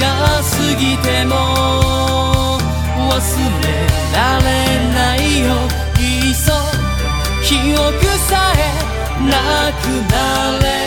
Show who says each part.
Speaker 1: が過ぎても忘れられないよ。いっそ記憶さえなくなれ